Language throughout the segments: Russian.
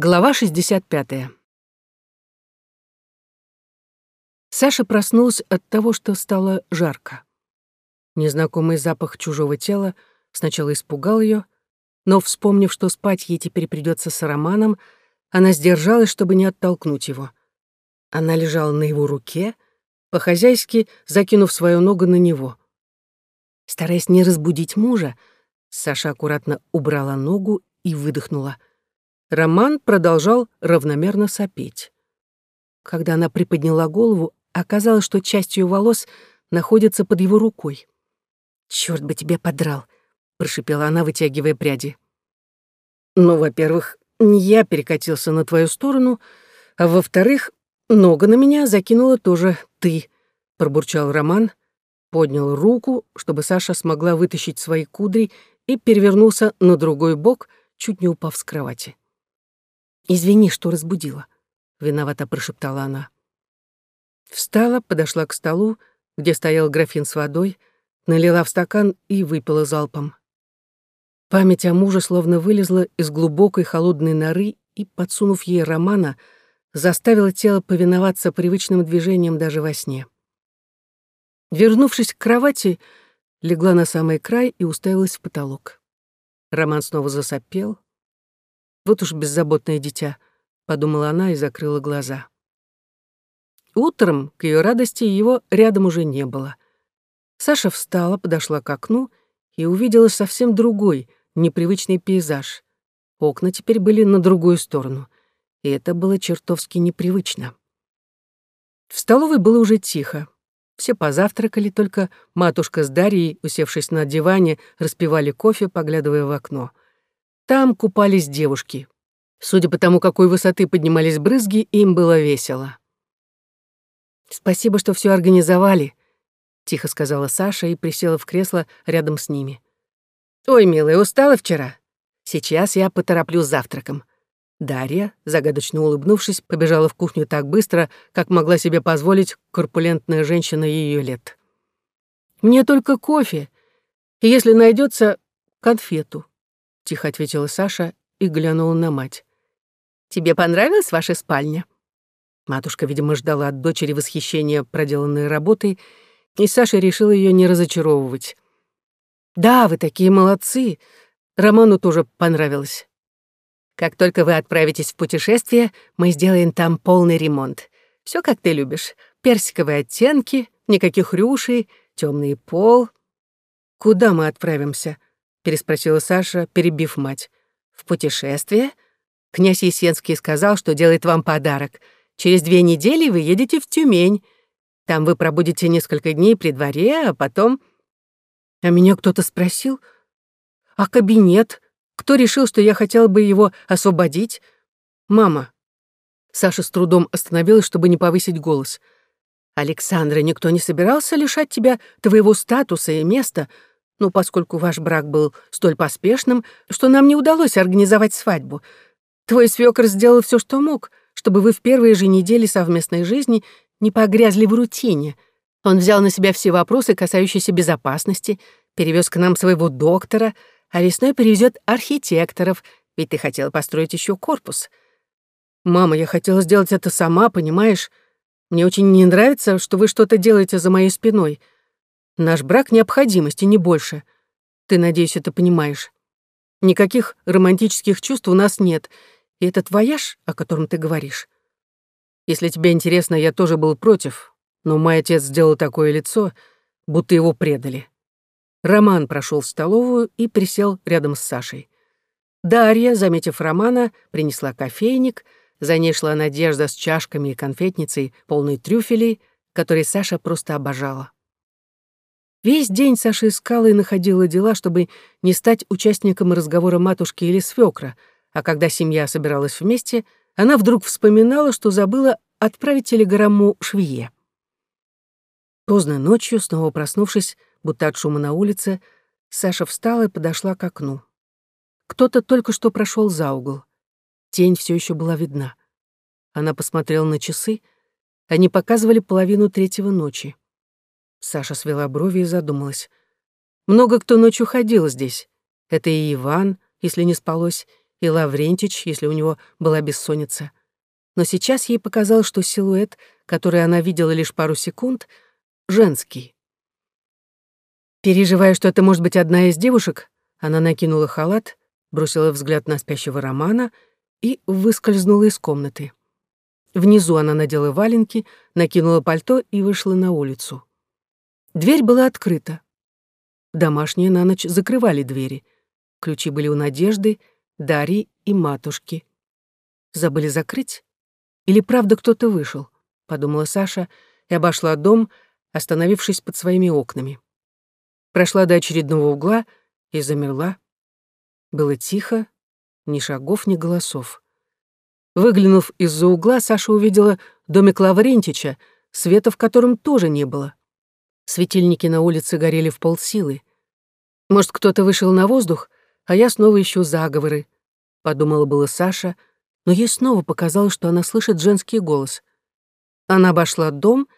Глава 65. Саша проснулась от того, что стало жарко. Незнакомый запах чужого тела сначала испугал ее, но, вспомнив, что спать ей теперь придется с Романом, она сдержалась, чтобы не оттолкнуть его. Она лежала на его руке, по-хозяйски закинув свою ногу на него. Стараясь не разбудить мужа, Саша аккуратно убрала ногу и выдохнула — Роман продолжал равномерно сопеть. Когда она приподняла голову, оказалось, что часть ее волос находится под его рукой. «Чёрт бы тебе подрал!» — прошипела она, вытягивая пряди. «Ну, во-первых, не я перекатился на твою сторону, а во-вторых, нога на меня закинула тоже ты», — пробурчал Роман, поднял руку, чтобы Саша смогла вытащить свои кудри и перевернулся на другой бок, чуть не упав с кровати. «Извини, что разбудила», — виновато прошептала она. Встала, подошла к столу, где стоял графин с водой, налила в стакан и выпила залпом. Память о муже словно вылезла из глубокой холодной норы и, подсунув ей романа, заставила тело повиноваться привычным движениям даже во сне. Вернувшись к кровати, легла на самый край и уставилась в потолок. Роман снова засопел, вот уж беззаботное дитя, подумала она и закрыла глаза. Утром, к ее радости, его рядом уже не было. Саша встала, подошла к окну и увидела совсем другой, непривычный пейзаж. Окна теперь были на другую сторону, и это было чертовски непривычно. В столовой было уже тихо. Все позавтракали, только матушка с Дарьей, усевшись на диване, распивали кофе, поглядывая в окно. Там купались девушки. Судя по тому, какой высоты поднимались брызги, им было весело. «Спасибо, что все организовали», — тихо сказала Саша и присела в кресло рядом с ними. «Ой, милая, устала вчера? Сейчас я потороплю завтраком». Дарья, загадочно улыбнувшись, побежала в кухню так быстро, как могла себе позволить корпулентная женщина ее лет. «Мне только кофе, и если найдется конфету», тихо ответила Саша и глянула на мать. «Тебе понравилась ваша спальня?» Матушка, видимо, ждала от дочери восхищения проделанной работой, и Саша решила ее не разочаровывать. «Да, вы такие молодцы. Роману тоже понравилось. Как только вы отправитесь в путешествие, мы сделаем там полный ремонт. Все как ты любишь. Персиковые оттенки, никаких рюшей, темный пол. Куда мы отправимся?» Переспросила Саша, перебив мать. «В путешествие? Князь Есенский сказал, что делает вам подарок. Через две недели вы едете в Тюмень. Там вы пробудете несколько дней при дворе, а потом...» А меня кто-то спросил, «А кабинет? Кто решил, что я хотела бы его освободить?» «Мама». Саша с трудом остановилась, чтобы не повысить голос. «Александра, никто не собирался лишать тебя твоего статуса и места, ну, поскольку ваш брак был столь поспешным, что нам не удалось организовать свадьбу. Твой свёкор сделал все, что мог, чтобы вы в первые же недели совместной жизни не погрязли в рутине. Он взял на себя все вопросы, касающиеся безопасности, перевез к нам своего доктора, а весной перевезет архитекторов, ведь ты хотела построить еще корпус. Мама, я хотела сделать это сама, понимаешь? Мне очень не нравится, что вы что-то делаете за моей спиной — Наш брак — необходимость, и не больше. Ты, надеюсь, это понимаешь. Никаких романтических чувств у нас нет, и этот вояж, о котором ты говоришь. Если тебе интересно, я тоже был против, но мой отец сделал такое лицо, будто его предали. Роман прошел в столовую и присел рядом с Сашей. Дарья, заметив Романа, принесла кофейник, за ней шла Надежда с чашками и конфетницей, полной трюфелей, которые Саша просто обожала. Весь день Саша искала и находила дела, чтобы не стать участником разговора матушки или свекра, а когда семья собиралась вместе, она вдруг вспоминала, что забыла отправить телеграмму швее. Поздно ночью, снова проснувшись, будто от шума на улице, Саша встала и подошла к окну. Кто-то только что прошел за угол. Тень все еще была видна. Она посмотрела на часы. Они показывали половину третьего ночи. Саша свела брови и задумалась. Много кто ночью ходил здесь. Это и Иван, если не спалось, и Лаврентич, если у него была бессонница. Но сейчас ей показалось, что силуэт, который она видела лишь пару секунд, женский. Переживая, что это может быть одна из девушек, она накинула халат, бросила взгляд на спящего Романа и выскользнула из комнаты. Внизу она надела валенки, накинула пальто и вышла на улицу. Дверь была открыта. Домашние на ночь закрывали двери. Ключи были у Надежды, Дарьи и матушки. Забыли закрыть? Или правда кто-то вышел? Подумала Саша и обошла дом, остановившись под своими окнами. Прошла до очередного угла и замерла. Было тихо, ни шагов, ни голосов. Выглянув из-за угла, Саша увидела домик Лаврентича, света в котором тоже не было. Светильники на улице горели в полсилы. Может, кто-то вышел на воздух, а я снова ищу заговоры, — подумала было Саша, но ей снова показалось, что она слышит женский голос. Она обошла дом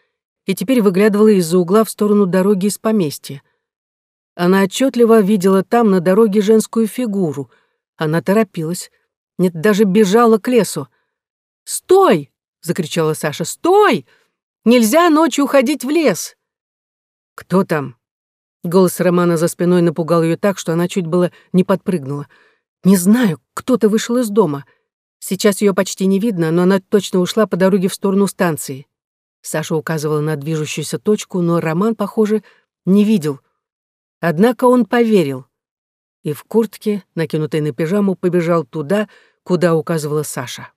и теперь выглядывала из-за угла в сторону дороги из поместья. Она отчетливо видела там на дороге женскую фигуру. Она торопилась. Нет, даже бежала к лесу. «Стой!» — закричала Саша. «Стой! Нельзя ночью уходить в лес!» «Кто там?» Голос Романа за спиной напугал ее так, что она чуть было не подпрыгнула. «Не знаю, кто-то вышел из дома. Сейчас ее почти не видно, но она точно ушла по дороге в сторону станции». Саша указывала на движущуюся точку, но Роман, похоже, не видел. Однако он поверил. И в куртке, накинутой на пижаму, побежал туда, куда указывала Саша.